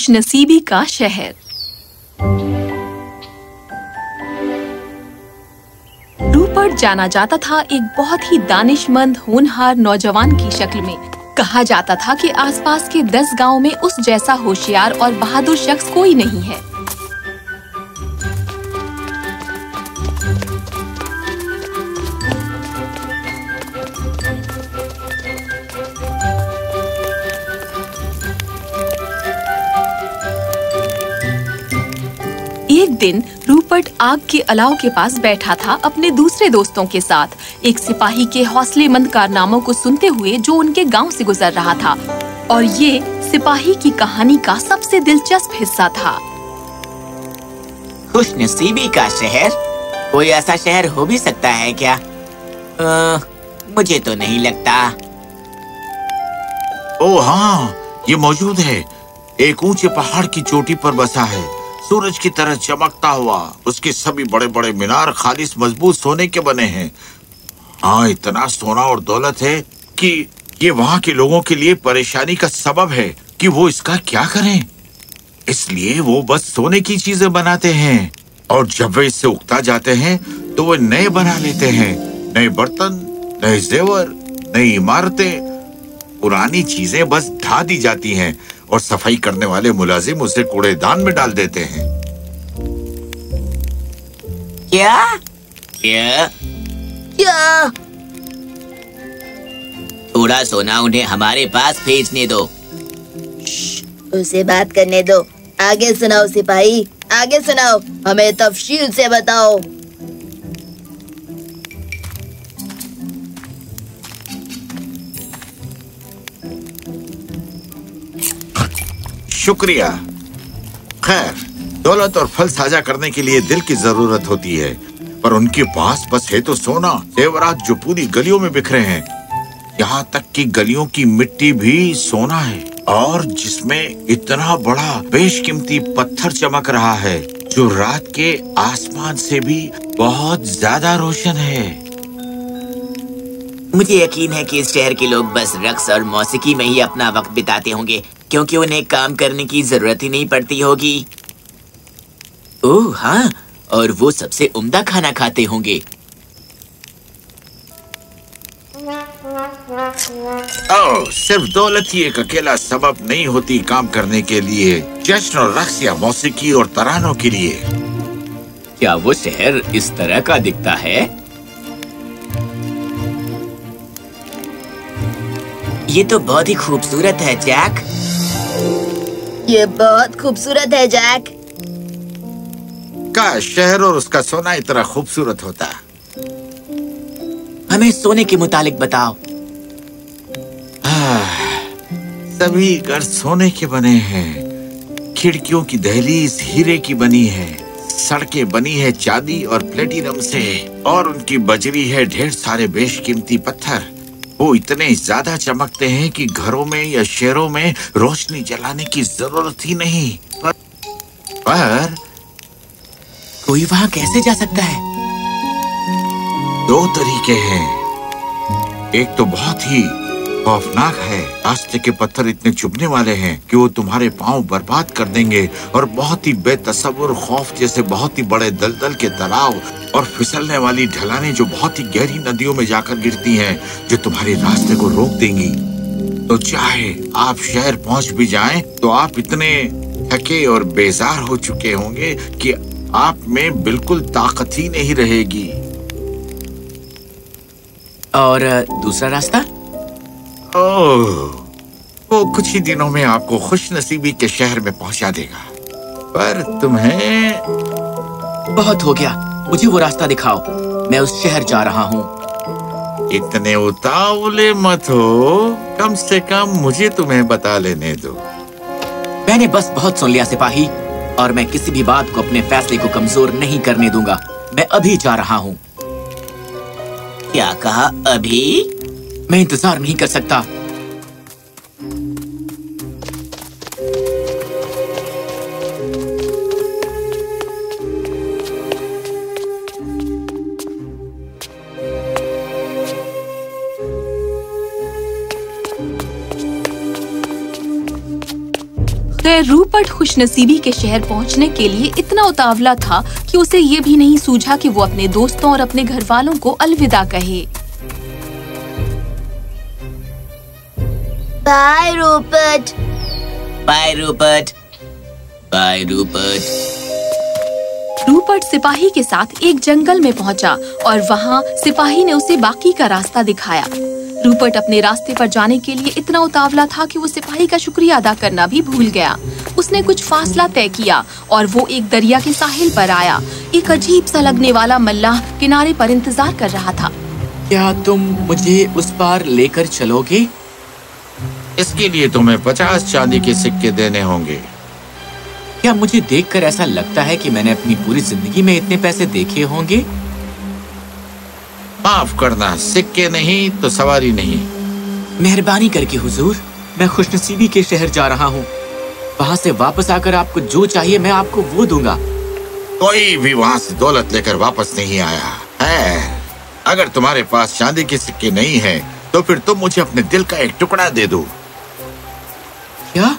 खुशनसीबी का शहर। रूपर्ट जाना जाता था एक बहुत ही दानिशमंद, होनहार नौजवान की शक्ल में। कहा जाता था कि आसपास के दस गाँवों में उस जैसा होशियार और बहादुर शख्स कोई नहीं है। दिन रूपर्ट आग के अलाव के पास बैठा था अपने दूसरे दोस्तों के साथ। एक सिपाही के हौसलेमंद कारनामों को सुनते हुए जो उनके गाँव से गुजर रहा था। और ये सिपाही की कहानी का सबसे दिलचस्प हिस्सा था। खुश नसीबी का शहर? कोई ऐसा शहर हो भी सकता है क्या? आ, मुझे तो नहीं लगता। ओ हाँ ये मौजूद है। एक ऊँचे पहाड़ की चोटी पर बसा है। सूरज की तरह चमकता हुआ, उसके सभी बड़े बड़े मीनार खालिश मज़बूत सोने के बने हैं। हाँ इतना सोना और दौलत है कि ये वहाँ के लोगों के लिए परेशानी का सबब है कि वो इसका क्या करें। इसलिए वो बस सोने की चीज़ें बनाते हैं और जब वे इससे उगता जाते हैं तो वो नए बना लेते हैं। नए बर्तन, नए जेवर, नई इमारतें, पुरानी चीज़ें बस ढा दी जाती हैं। और सफ़ाई करने वाले मुलाजिम उसे कूड़ेदान में डाल देते हैं। क्या? क्या? क्या? थोड़ा सोना उन्हें हमारे पास भेजने दो। उसे बात करने दो। आगे सुनाओ सिपाही आगे सुनाओ। हमें तफसील से बताओ। शुक्रिया। खैर, दौलत और फल साझा करने के लिए दिल की ज़रूरत होती है, पर उनके पास बस है तो सोना। जेवरात जो पूरी गलियों में बिखरे हैं, यहाँ तक कि गलियों की मिट्टी भी सोना है, और जिसमें इतना बड़ा बेशकीमती पत्थर चमक रहा है, जो रात के आसमान से भी बहुत ज़्यादा रोशन है। मुझे यकीन है कि इस शहर के लोग बस रक्स और मौसीकी में ही अपना वक्त बिताते होंगे। क्योंकि उन्हें काम करने की ज़रूरत ही नहीं पड़ती होगी। ओह हाँ और वो सबसे उम्दा खाना खाते होंगे। ओह सिर्फ़ दौलत ही एक अकेला सबब नहीं होती काम करने के लिए जश्न और रक्स या मौसीकी और तरानों के लिए। क्या वो शहर इस तरह का दिखता है? ये तो बहुत ही खूबसूरत है जैक। ये बहुत खूबसूरत है जैक। का शहर और उसका सोना इतना खूबसूरत होता हमें सोने के मुतालिक बताओ। आह, सभी घर सोने के बने हैं। खिड़कियों की दहलीज हीरे की बनी है। सड़कें बनी है चांदी और प्लेटिनम से। और उनकी बजरी है ढेर सारे बेशकीमती पत्थर। वो इतने ज़्यादा चमकते हैं कि घरों में या शहरों में रोशनी जलाने की ज़रूरत ही नहीं। पर, पर कोई वहाँ कैसे जा सकता है? दो तरीके हैं। एक तो बहुत ही खौफनाक है। रास्ते के पत्थर इतने चुभने वाले हैं कि वो तुम्हारे पाँव बर्बाद कर देंगे और बहुत ही बेतसव्वुर खौफ जैसे बहुत ही बड़े दलदल के तलाव और फिसलने वाली ढलाने जो बहुत ही गहरी नदियों में जाकर गिरती हैं, जो तुम्हारे रास्ते को रोक देंगी। तो चाहे आप शहर पहुँच भी जाएँ तो आप इतने थके और बेजार हो चुके होंगे कि आप में बिल्कुल ताकत ही नहीं रहेगी। और दूसरा रास्ता? ओह, वो कुछ ही दिनों में आपको खुश नसीबी के शहर में पहुँचा देगा। पर तुम्हें बहुत हो गया। मुझे वो रास्ता दिखाओ। मैं उस शहर जा रहा हूँ। इतने उतावले मत हो। कम से कम मुझे तुम्हें बता लेने दो। मैंने बस बहुत सुन लिया सिपाही और मैं किसी भी बात को अपने फैसले को कमज़ोर नहीं करने दूँगा। मैं अभी जा रहा हूँ। क्या कहा? अभी? मैं इंतज़ार नहीं कर सकता। खैर, रूपर्ट खुशनसीबी के शहर पहुँचने के लिए इतना उतावला था कि उसे ये भी नहीं सूझा कि वो अपने दोस्तों और अपने घर वालों को अलविदा कहे। Rupert bye Rupert bye Rupert Rupert सिपाही के साथ एक जंगल में पहुँचा और वहाँ सिपाही ने उसे बाकी का रास्ता दिखाया। रूपर्ट अपने रास्ते पर जाने के लिए इतना उतावला था कि वो सिपाही का शुक्रिया अदा करना भी भूल गया। उसने कुछ फासला तय किया और वो एक दरिया के साहिल पर आया। एक अजीब सा लगने वाला मल्लाह किनारे पर इंतज़ार कर रहा था। क्या तुम मुझे उस पार लेकर चलोगे? इसके लिए तुम्हें पचास चांदी के सिक्के देने होंगे। क्या मुझे देखकर ऐसा लगता है कि मैंने अपनी पूरी ज़िंदगी में इतने पैसे देखे होंगे? माफ़ करना सिक्के नहीं तो सवारी नहीं। मेहरबानी करके हुजूर। मैं खुशनसीबी के शहर जा रहा हूँ। वहाँ से वापस आकर आपको जो चाहिए मैं आपको वो दूँगा। कोई भी वहाँ से दौलत लेकर वापस नहीं आया। है अगर तुम्हारे पास चांदी के सिक्के नहीं है तो फिर तुम मुझे अपने दिल का एक टुकड़ा दे दो। क्या?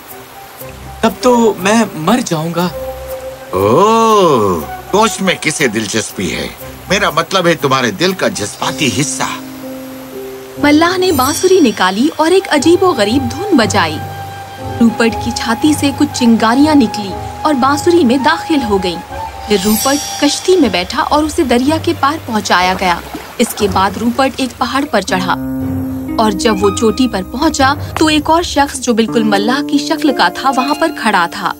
तब तो मैं मर जाऊँगा। ओह में किसे दिलचस्पी है? मेरा मतलब है तुम्हारे दिल का जज्बाती हिस्सा। मल्लाह ने बांसुरी निकाली और एक अजीबो गरीब धुन बजाई। रूपर्ट की छाती से कुछ चिंगारियाँ निकली और बांसुरी में दाखिल हो गईं। फिर रूपर्ट कश्ती में बैठा और उसे दरिया के पार पहुँचाया गया। इसके बाद रूपर्ट एक पहाड़ पर चढ़ा। और जब वो चोटी पर पहुँचा तो एक और शख्स जो बिल्कुल मल्लाह की शक्ल का था, वहाँ पर खड़ा था।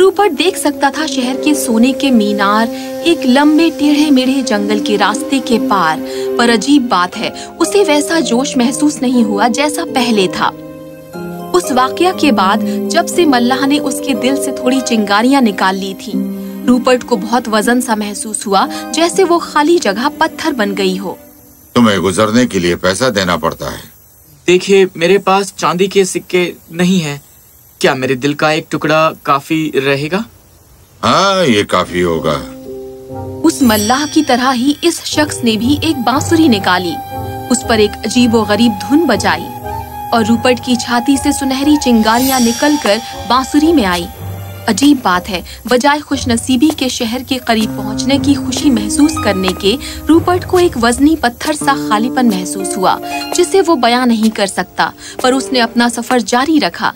रूपर्ट देख सकता था शहर के सोने के मीनार, एक लंबे टेढ़े मेढ़े जंगल के रास्ते के पार। पर अजीब बात है, उसे वैसा जोश महसूस नहीं हुआ जैसा पहले था। उस वाकया के बाद, जब से मल्लाह ने उसके दिल से थोड़ी चिंगारियाँ निकाल ली थी, रूपर्ट को बहुत वज़न सा महसूस हुआ, जैसे वो खाली जगह पत्थर बन गई हो। तुम्हें गुजरने के लिए पैसा देना पड़ता है। देखिए मेरे पास चांदी के सिक्के नहीं है। क्या मेरे दिल का एक टुकड़ा काफ़ी रहेगा? हाँ ये काफ़ी होगा। उस मल्लाह की तरह ही इस शख्स ने भी एक बांसुरी निकाली। उस पर एक अजीब व गरीब धुन बजाई और रूपर्ट की छाती से सुनहरी चिंगारियाँ निकलकर बांसुरी में आई। अजीब बात है। बजाय खुशनसीबी के शहर के करीब पहुँचने की खुशी महसूस करने के, रूपर्ट को एक वजनी पत्थर सा खालीपन महसूस हुआ जिसे वो बयां नहीं कर सकता, पर उसने अपना सफ़र जारी रखा।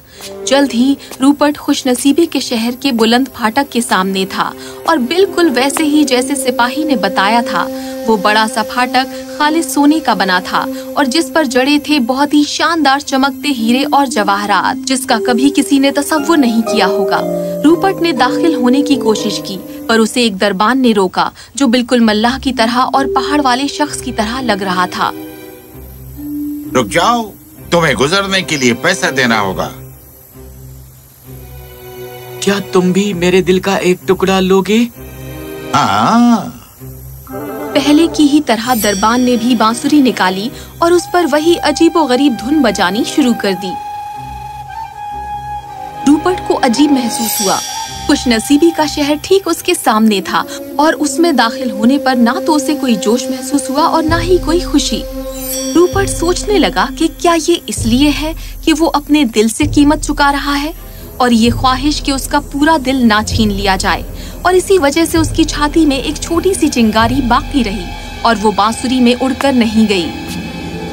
जल्द ही रूपर्ट खुशनसीबी के शहर के बुलंद फाटक के सामने था, और बिल्कुल वैसे ही जैसे सिपाही ने बताया था। वो बड़ा सा फाटक खालिस सोने का बना था और जिस पर जड़े थे बहुत ही शानदार चमकते हीरे और जवाहरात जिसका कभी किसी ने तस्वुर नहीं किया होगा। रूपर्ट ने दाखिल होने की कोशिश की पर उसे एक दरबान ने रोका जो बिल्कुल मल्लाह की तरह और पहाड़ वाले शख्स की तरह लग रहा था। रुक जाओ तुम्हें गुजरने के लिए पैसा देना होगा। क्या तुम भी मेरे दिल का एक टुकड़ा लोगे? हाँ। पहले की ही तरह दरबान ने भी बांसुरी निकाली और उस पर वही अजीबो गरीब धुन बजानी शुरू कर दी। रूपर्ट को अजीब महसूस हुआ। खुश नसीबी का शहर ठीक उसके सामने था और उसमें दाखिल होने पर ना तो उसे कोई जोश महसूस हुआ और ना ही कोई खुशी। रूपर्ट सोचने लगा कि क्या ये इसलिए है कि वो अपने दिल से कीमत चुका रहा है और ये ख्वाहिश कि उसका पूरा दिल ना छीन लिया जाए। और इसी वजह से उसकी छाती में एक छोटी सी चिंगारी बाकी रही और वो बांसुरी में उड़कर नहीं गई।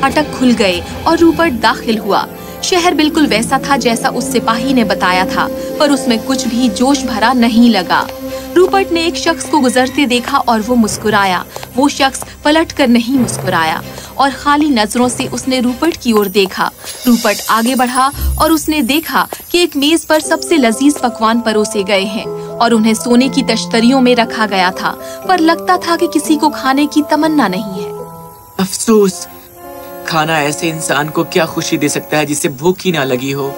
फाटक खुल गए और रूपर्ट दाखिल हुआ। शहर बिल्कुल वैसा था जैसा उस सिपाही ने बताया था, पर उसमें कुछ भी जोश भरा नहीं लगा। रूपर्ट ने एक शख्स को गुजरते देखा और वो मुस्कुराया। वो शख्स पलट कर नहीं मुस्कुराया और खाली नज़रों से उसने रूपर्ट की ओर देखा। रूपर्ट आगे बढ़ा और उसने देखा कि एक मेज पर सबसे लजीज पकवान परोसे गए हैं। और उन्हें सोने की तश्तरियों में रखा गया था पर लगता था कि किसी को खाने की तमन्ना नहीं है। अफसोस खाना ऐसे इंसान को क्या खुशी दे सकता है जिसे भूख ही ना लगी हो?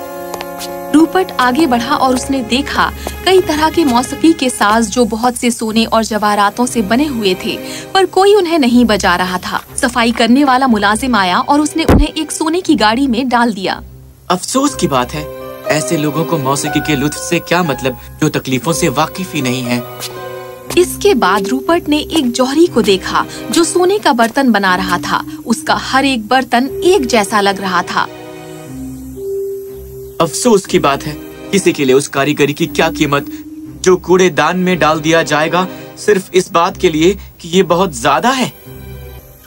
रूपर्ट आगे बढ़ा और उसने देखा कई तरह के मौसीकी के साज जो बहुत से सोने और जवाहरातों से बने हुए थे पर कोई उन्हें नहीं बजा रहा था। सफ़ाई करने वाला मुलाजिम आया और उसने उन्हें एक सोने की गाड़ी में डाल दिया। अफसोस की बात है। ऐसे लोगों को मौसीकी के लुत्फ से क्या मतलब? जो तकलीफों से वाकिफ ही नहीं है। इसके बाद रूपर्ट ने एक जौहरी को देखा जो सोने का बर्तन बना रहा था। उसका हर एक बर्तन एक जैसा लग रहा था। अफसोस की बात है। किसी के लिए उस कारीगरी की क्या कीमत? जो कूड़ेदान में डाल दिया जाएगा सिर्फ़ इस बात के लिए कि ये बहुत ज़्यादा है।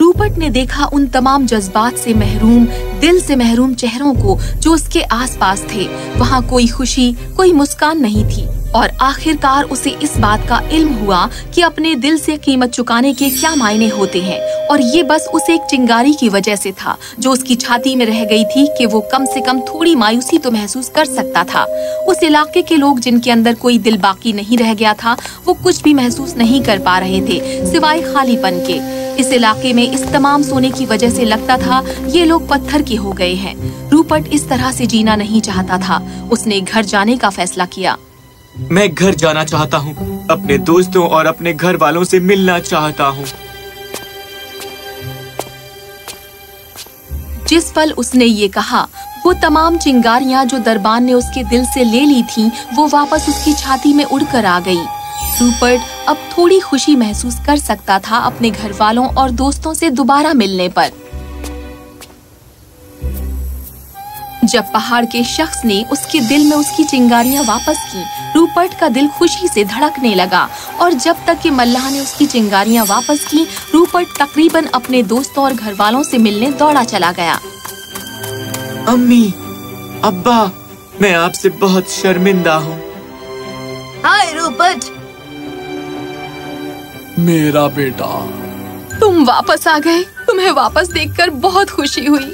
रूपर्ट ने देखा उन तमाम जज्बात से महरूम दिल से महरूम चेहरों को जो उसके आसपास थे, वहाँ कोई खुशी, कोई मुस्कान नहीं थी। और आखिरकार उसे इस बात का इल्म हुआ कि अपने दिल से कीमत चुकाने के क्या मायने होते हैं। और ये बस उसे एक चिंगारी की वजह से था, जो उसकी छाती में रह गई थी कि वो कम से कम थोड़ी मायूसी तो महसूस कर सकता था। उस इलाके के लोग जिनके अंदर कोई दिल बाकी नहीं रह गया था, वो कुछ भी महसूस नहीं कर पा रहे थे, सिवाय खालीपन के। इस इलाके में इस तमाम सोने की वजह से लगता था ये लोग पत्थर के हो गए हैं। रूपर्ट इस तरह से जीना नहीं चाहता था। उसने घर जाने का फैसला किया। मैं घर जाना चाहता हूँ। अपने दोस्तों और अपने घर वालों से मिलना चाहता हूँ। जिस पल उसने ये कहा वो तमाम चिंगारियाँ जो दरबान ने उसके दिल से ले ली थीं, वो वापस उसकी छाती में उड़कर आ गई। रूपर्ट अब थोड़ी खुशी महसूस कर सकता था अपने घर वालों और दोस्तों से दोबारा मिलने पर। जब पहाड़ के शख्स ने उसके दिल में उसकी चिंगारियाँ वापस की रूपर्ट का दिल खुशी से धड़कने लगा और जब तक कि मल्लाह ने उसकी चिंगारियाँ वापस की रूपर्ट तकरीबन अपने दोस्तों और घर वालों से मिलने दौड़ा चला गया। अम्मी अब्बा मैं आपसे बहुत शर्मिंदा हूँ। Hi Rupert! मेरा बेटा। तुम वापस आ गए। तुम्हें वापस देखकर बहुत खुशी हुई।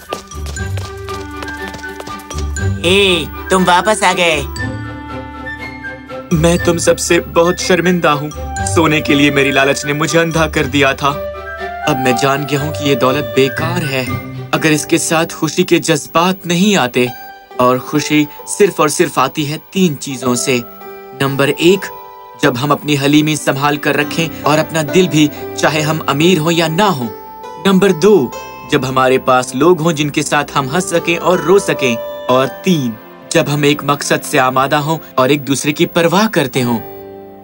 ए, तुम वापस आ गए। मैं तुम सबसे बहुत शर्मिंदा हूँ। सोने के लिए मेरी लालच ने मुझे अंधा कर दिया था। अब मैं जान गया हूँ कि ये दौलत बेकार है। अगर इसके साथ खुशी के जज्बात नहीं आते और खुशी सिर्फ़ और सिर्फ़ आती है तीन चीज़ों से। नंबर एक जब हम अपनी हलीमी संभाल कर रखें और अपना दिल भी चाहे हम अमीर हो या ना हो। नंबर दो, जब हमारे पास लोग हों जिनके साथ हम हंस सकें और रो सकें। और तीन, जब हम एक मकसद से आमादा हों और एक दूसरे की परवाह करते हों।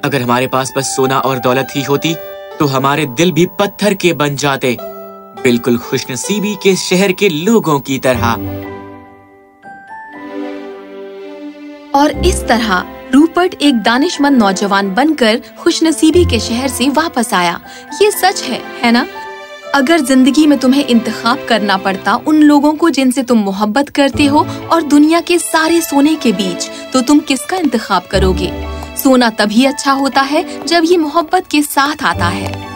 अगर हमारे पास बस सोना और दौलत ही होती तो हमारे दिल भी पत्थर के बन जाते। बिल्कुल खुशनसीबी के शहर के लोगों की तरह। और इस तरह रूपर्ट एक दानिशमंद नौजवान बनकर खुशनसीबी के शहर से वापस आया। ये सच है है ना? अगर ज़िंदगी में तुम्हें इंतखाब करना पड़ता उन लोगों को जिनसे तुम मोहब्बत करते हो और दुनिया के सारे सोने के बीच तो तुम किसका इंतखाब करोगे? सोना तभी अच्छा होता है जब ये मोहब्बत के साथ आता है।